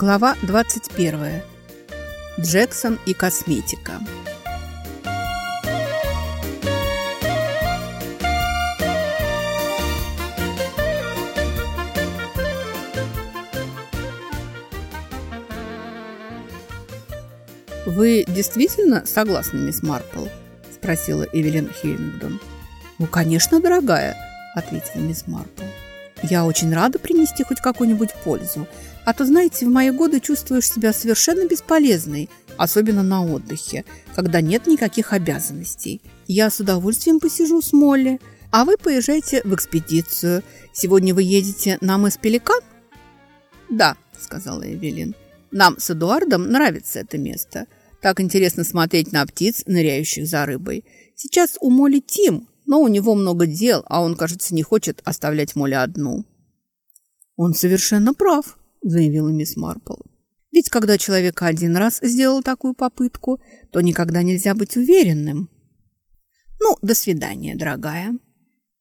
Глава 21. Джексон и косметика. «Вы действительно согласны, мисс Марпл?» – спросила Эвелин Хиллингдон. «Ну, конечно, дорогая», – ответила мисс Марпл. «Я очень рада принести хоть какую-нибудь пользу. А то, знаете, в мои годы чувствуешь себя совершенно бесполезной, особенно на отдыхе, когда нет никаких обязанностей. Я с удовольствием посижу с Молли, а вы поезжайте в экспедицию. Сегодня вы едете на мыс Пеликан?» «Да», – сказала Эвелин. «Нам с Эдуардом нравится это место. Так интересно смотреть на птиц, ныряющих за рыбой. Сейчас у Молли Тим, но у него много дел, а он, кажется, не хочет оставлять Молли одну». «Он совершенно прав», – заявила мисс Марпл. «Ведь когда человек один раз сделал такую попытку, то никогда нельзя быть уверенным». «Ну, до свидания, дорогая».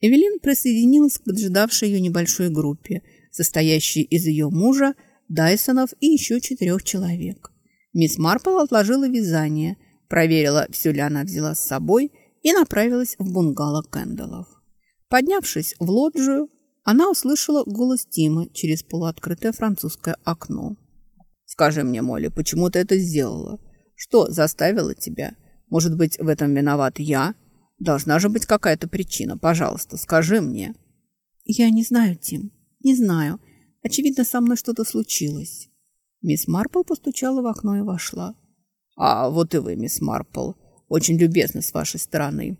Эвелин присоединилась к поджидавшей ее небольшой группе, состоящей из ее мужа, Дайсонов и еще четырех человек. Мисс Марпл отложила вязание, проверила, все ли она взяла с собой, и направилась в бунгало Кэндаллов. Поднявшись в лоджию, она услышала голос Тимы через полуоткрытое французское окно. «Скажи мне, Молли, почему ты это сделала? Что заставило тебя? Может быть, в этом виноват я? Должна же быть какая-то причина. Пожалуйста, скажи мне». «Я не знаю, Тим, не знаю. Очевидно, со мной что-то случилось». Мисс Марпл постучала в окно и вошла. «А вот и вы, мисс Марпл. Очень любезно с вашей стороны».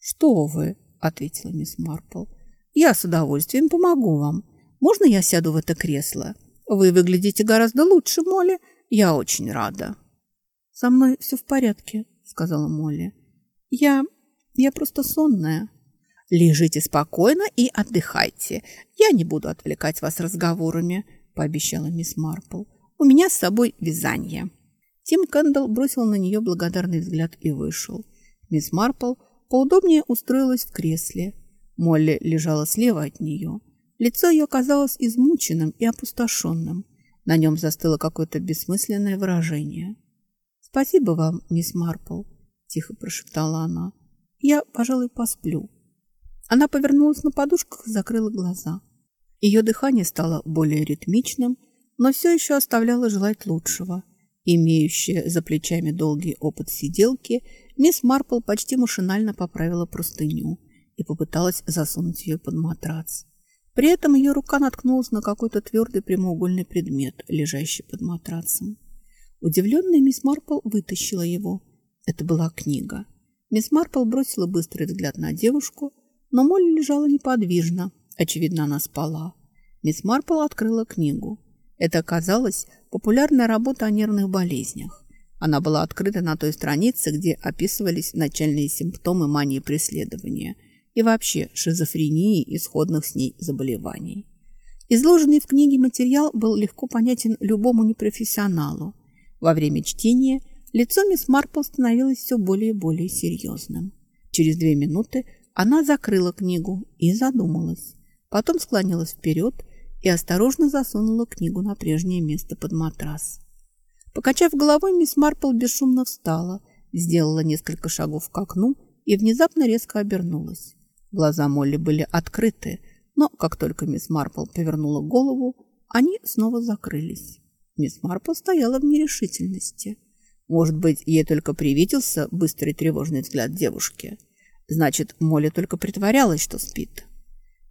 «Что вы?» — ответила мисс Марпл. Я с удовольствием помогу вам. Можно я сяду в это кресло? Вы выглядите гораздо лучше, Молли. Я очень рада. Со мной все в порядке, сказала Молли. Я... я просто сонная. Лежите спокойно и отдыхайте. Я не буду отвлекать вас разговорами, пообещала мисс Марпл. У меня с собой вязание. Тим Кэндалл бросил на нее благодарный взгляд и вышел. Мисс Марпл поудобнее устроилась в кресле. Молли лежала слева от нее. Лицо ее казалось измученным и опустошенным. На нем застыло какое-то бессмысленное выражение. «Спасибо вам, мисс Марпл», – тихо прошептала она. «Я, пожалуй, посплю». Она повернулась на подушках и закрыла глаза. Ее дыхание стало более ритмичным, но все еще оставляло желать лучшего. Имеющая за плечами долгий опыт сиделки, мисс Марпл почти машинально поправила простыню – и попыталась засунуть ее под матрац. При этом ее рука наткнулась на какой-то твердый прямоугольный предмет, лежащий под матрацем. Удивленная мисс Марпл вытащила его. Это была книга. Мисс Марпл бросила быстрый взгляд на девушку, но Молли лежала неподвижно. Очевидно, она спала. Мисс Марпл открыла книгу. Это оказалась популярная работа о нервных болезнях. Она была открыта на той странице, где описывались начальные симптомы мании преследования – и вообще шизофрении и сходных с ней заболеваний. Изложенный в книге материал был легко понятен любому непрофессионалу. Во время чтения лицо мисс Марпл становилось все более и более серьезным. Через две минуты она закрыла книгу и задумалась. Потом склонилась вперед и осторожно засунула книгу на прежнее место под матрас. Покачав головой, мисс Марпл бесшумно встала, сделала несколько шагов к окну и внезапно резко обернулась. Глаза Молли были открыты, но как только мисс Марпл повернула голову, они снова закрылись. Мисс Марпл стояла в нерешительности. Может быть, ей только привиделся быстрый тревожный взгляд девушки. Значит, Молли только притворялась, что спит.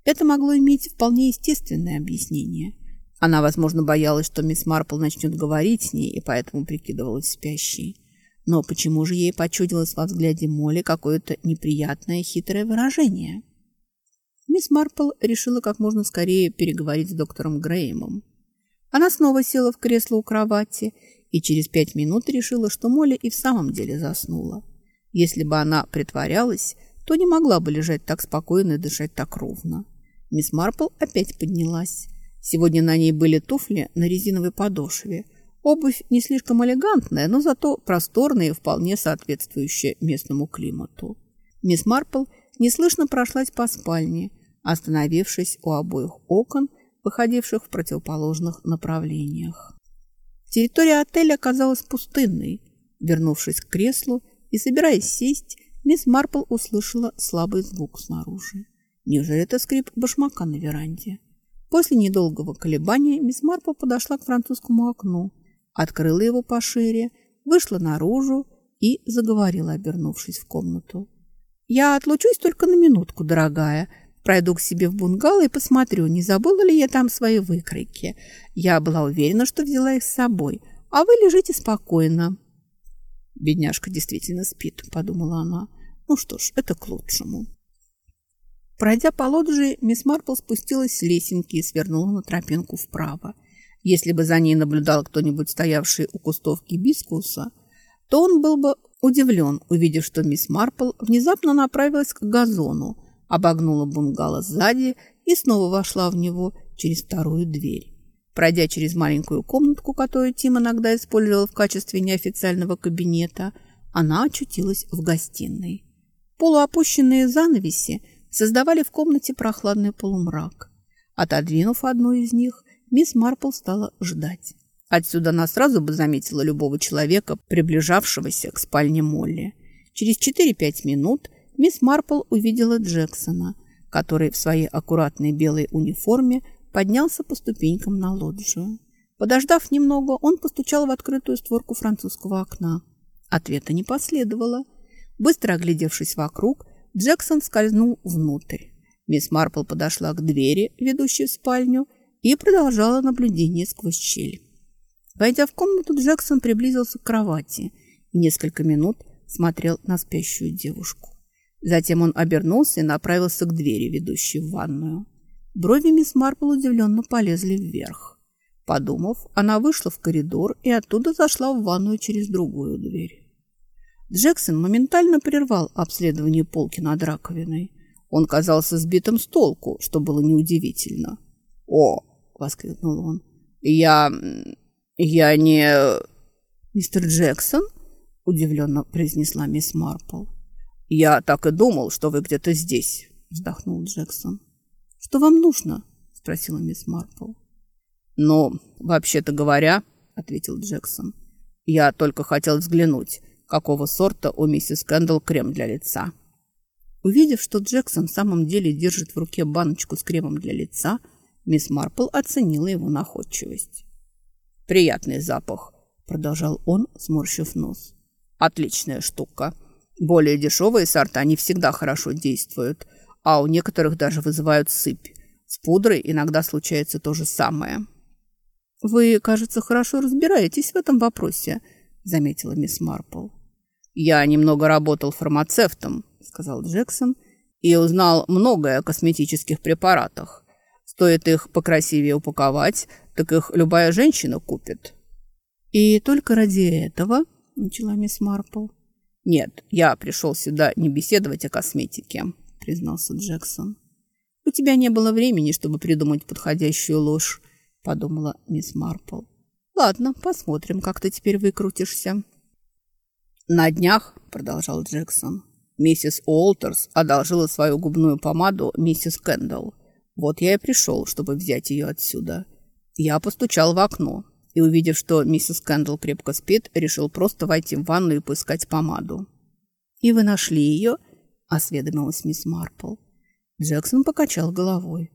Это могло иметь вполне естественное объяснение. Она, возможно, боялась, что мисс Марпл начнет говорить с ней, и поэтому прикидывалась спящей. Но почему же ей почудилось во взгляде Молли какое-то неприятное хитрое выражение? Мисс Марпл решила как можно скорее переговорить с доктором Греймом. Она снова села в кресло у кровати и через пять минут решила, что Молли и в самом деле заснула. Если бы она притворялась, то не могла бы лежать так спокойно и дышать так ровно. Мисс Марпл опять поднялась. Сегодня на ней были туфли на резиновой подошве – Обувь не слишком элегантная, но зато просторная и вполне соответствующая местному климату. Мисс Марпл неслышно прошлась по спальне, остановившись у обоих окон, выходивших в противоположных направлениях. Территория отеля оказалась пустынной. Вернувшись к креслу и собираясь сесть, мисс Марпл услышала слабый звук снаружи. Неужели это скрип башмака на веранде? После недолгого колебания мисс Марпл подошла к французскому окну, открыла его пошире, вышла наружу и заговорила, обернувшись в комнату. «Я отлучусь только на минутку, дорогая. Пройду к себе в бунгало и посмотрю, не забыла ли я там свои выкройки. Я была уверена, что взяла их с собой, а вы лежите спокойно». «Бедняжка действительно спит», — подумала она. «Ну что ж, это к лучшему». Пройдя по лоджии, мисс Марпл спустилась с лесенки и свернула на тропинку вправо. Если бы за ней наблюдал кто-нибудь, стоявший у кустов гибискуса, то он был бы удивлен, увидев, что мисс Марпл внезапно направилась к газону, обогнула бунгало сзади и снова вошла в него через вторую дверь. Пройдя через маленькую комнатку, которую Тим иногда использовал в качестве неофициального кабинета, она очутилась в гостиной. Полуопущенные занавеси создавали в комнате прохладный полумрак. Отодвинув одну из них, мисс Марпл стала ждать. Отсюда она сразу бы заметила любого человека, приближавшегося к спальне Молли. Через 4-5 минут мисс Марпл увидела Джексона, который в своей аккуратной белой униформе поднялся по ступенькам на лоджию. Подождав немного, он постучал в открытую створку французского окна. Ответа не последовало. Быстро оглядевшись вокруг, Джексон скользнул внутрь. Мисс Марпл подошла к двери, ведущей в спальню, и продолжала наблюдение сквозь щель. Войдя в комнату, Джексон приблизился к кровати и несколько минут смотрел на спящую девушку. Затем он обернулся и направился к двери, ведущей в ванную. Брови мисс Марпл удивленно полезли вверх. Подумав, она вышла в коридор и оттуда зашла в ванную через другую дверь. Джексон моментально прервал обследование полки над раковиной. Он казался сбитым с толку, что было неудивительно. «О!» — воскликнул он. «Я... я не...» «Мистер Джексон?» — удивленно произнесла мисс Марпл. «Я так и думал, что вы где-то здесь», — вздохнул Джексон. «Что вам нужно?» – спросила мисс Марпл. «Ну, вообще-то говоря», – ответил Джексон, – «я только хотел взглянуть, какого сорта у миссис Кэндалл крем для лица». Увидев, что Джексон в самом деле держит в руке баночку с кремом для лица, мисс Марпл оценила его находчивость. «Приятный запах», – продолжал он, сморщив нос. «Отличная штука. Более дешевые сорта не всегда хорошо действуют, а у некоторых даже вызывают сыпь. С пудрой иногда случается то же самое. «Вы, кажется, хорошо разбираетесь в этом вопросе», — заметила мисс Марпл. «Я немного работал фармацевтом», — сказал Джексон, «и узнал многое о косметических препаратах. Стоит их покрасивее упаковать, так их любая женщина купит». «И только ради этого?» — начала мисс Марпл. «Нет, я пришел сюда не беседовать о косметике», признался Джексон. «У тебя не было времени, чтобы придумать подходящую ложь», — подумала мисс Марпл. «Ладно, посмотрим, как ты теперь выкрутишься». «На днях», — продолжал Джексон, — «миссис Уолтерс одолжила свою губную помаду миссис Кэндалл. Вот я и пришел, чтобы взять ее отсюда. Я постучал в окно и, увидев, что миссис Кэндалл крепко спит, решил просто войти в ванну и поискать помаду». «И вы нашли ее?» осведомилась мисс Марпл. Джексон покачал головой.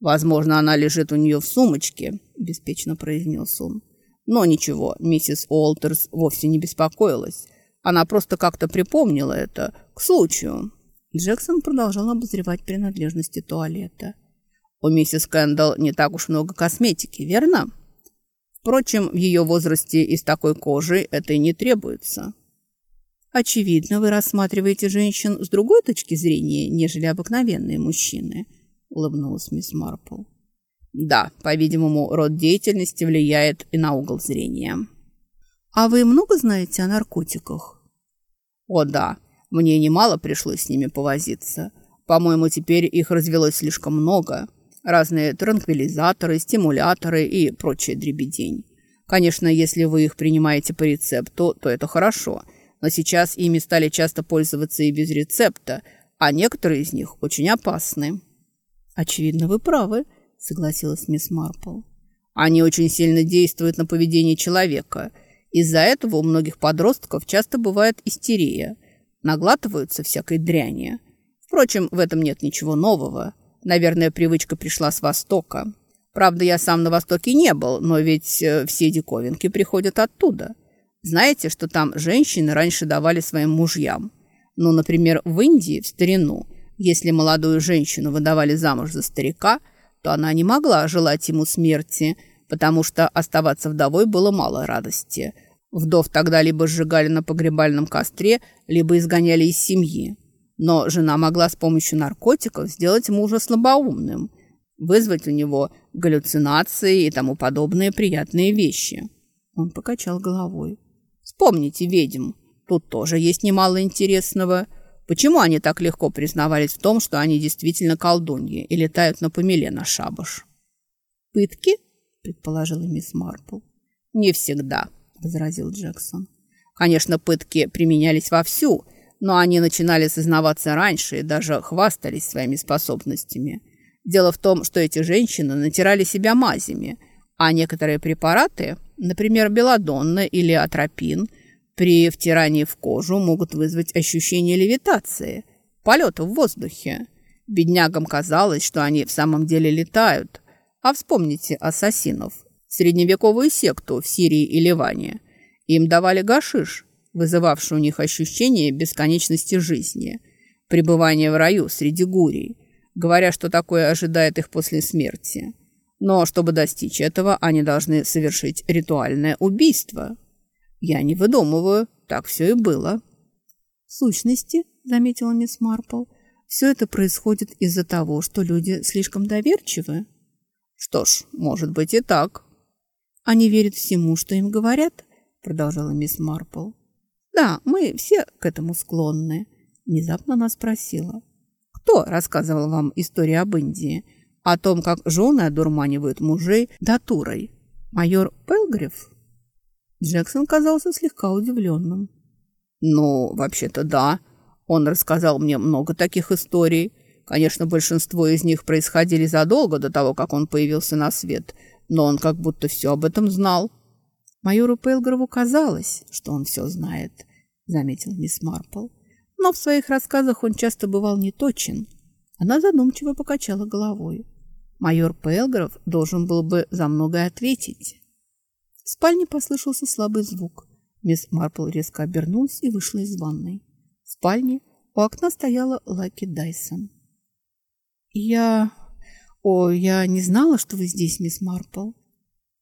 «Возможно, она лежит у нее в сумочке», – беспечно произнес он. «Но ничего, миссис Уолтерс вовсе не беспокоилась. Она просто как-то припомнила это к случаю». Джексон продолжал обозревать принадлежности туалета. «У миссис Кэндалл не так уж много косметики, верно?» Впрочем, в ее возрасте из такой кожи это и не требуется. Очевидно, вы рассматриваете женщин с другой точки зрения, нежели обыкновенные мужчины, улыбнулась мисс Марпл. Да, по-видимому, род деятельности влияет и на угол зрения. А вы много знаете о наркотиках? О, да. Мне немало пришлось с ними повозиться. По-моему, теперь их развелось слишком много. Разные транквилизаторы, стимуляторы и прочая дребедень. Конечно, если вы их принимаете по рецепту, то это хорошо – но сейчас ими стали часто пользоваться и без рецепта, а некоторые из них очень опасны. «Очевидно, вы правы», — согласилась мисс Марпл. Они очень сильно действуют на поведение человека. Из-за этого у многих подростков часто бывает истерия. Наглатываются всякой дряни. Впрочем, в этом нет ничего нового. Наверное, привычка пришла с Востока. Правда, я сам на Востоке не был, но ведь э, все диковинки приходят оттуда. Знаете, что там женщины раньше давали своим мужьям? Ну, например, в Индии в старину, если молодую женщину выдавали замуж за старика – то она не могла желать ему смерти, потому что оставаться вдовой было мало радости. Вдов тогда либо сжигали на погребальном костре, либо изгоняли из семьи. Но жена могла с помощью наркотиков сделать мужа слабоумным, вызвать у него галлюцинации и тому подобные приятные вещи. Он покачал головой. «Вспомните ведьм. Тут тоже есть немало интересного». Почему они так легко признавались в том, что они действительно колдуньи и летают на помеле на шабаш? «Пытки?» – предположила мисс Марпл. «Не всегда», – возразил Джексон. «Конечно, пытки применялись вовсю, но они начинали сознаваться раньше и даже хвастались своими способностями. Дело в том, что эти женщины натирали себя мазями, а некоторые препараты, например, белладонна или атропин – при втирании в кожу могут вызвать ощущение левитации, полета в воздухе. Беднягам казалось, что они в самом деле летают. А вспомните ассасинов, средневековую секту в Сирии и Ливане. Им давали гашиш, вызывавший у них ощущение бесконечности жизни, пребывания в раю среди гурий, говоря, что такое ожидает их после смерти. Но чтобы достичь этого, они должны совершить ритуальное убийство – я не выдумываю, так все и было. В сущности, заметила мисс Марпл, все это происходит из-за того, что люди слишком доверчивы. Что ж, может быть и так. Они верят всему, что им говорят, продолжала мисс Марпл. Да, мы все к этому склонны. Внезапно она спросила. Кто рассказывал вам историю об Индии? О том, как жены одурманивают мужей датурой? Майор Пелгриф? Джексон казался слегка удивленным. «Ну, вообще-то да. Он рассказал мне много таких историй. Конечно, большинство из них происходили задолго до того, как он появился на свет, но он как будто все об этом знал». «Майору Пейлгрову казалось, что он все знает», — заметил мисс Марпл. «Но в своих рассказах он часто бывал неточен». Она задумчиво покачала головой. Майор Пейлгров должен был бы за многое ответить. В спальне послышался слабый звук. Мисс Марпл резко обернулась и вышла из ванной. В спальне у окна стояла Лаки Дайсон. «Я... О, я не знала, что вы здесь, мисс Марпл».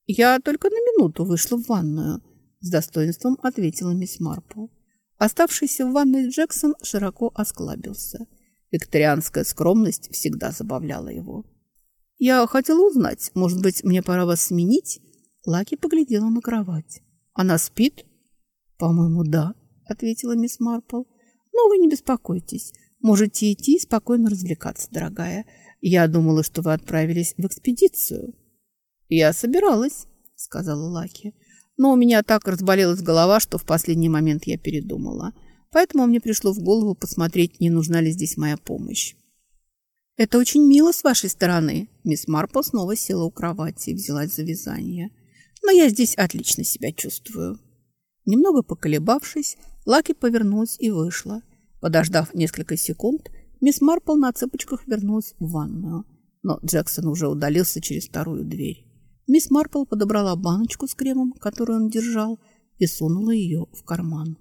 «Я только на минуту вышла в ванную», — с достоинством ответила мисс Марпл. Оставшийся в ванной Джексон широко осклабился. Викторианская скромность всегда забавляла его. «Я хотела узнать, может быть, мне пора вас сменить?» Лаки поглядела на кровать. «Она спит?» «По-моему, да», — ответила мисс Марпл. «Но вы не беспокойтесь. Можете идти и спокойно развлекаться, дорогая. Я думала, что вы отправились в экспедицию». «Я собиралась», — сказала Лаки. «Но у меня так разболелась голова, что в последний момент я передумала. Поэтому мне пришло в голову посмотреть, не нужна ли здесь моя помощь». «Это очень мило с вашей стороны». Мисс Марпл снова села у кровати и взялась за вязание но я здесь отлично себя чувствую». Немного поколебавшись, Лаки повернулась и вышла. Подождав несколько секунд, мисс Марпл на цыпочках вернулась в ванную, но Джексон уже удалился через вторую дверь. Мисс Марпл подобрала баночку с кремом, которую он держал, и сунула ее в карман.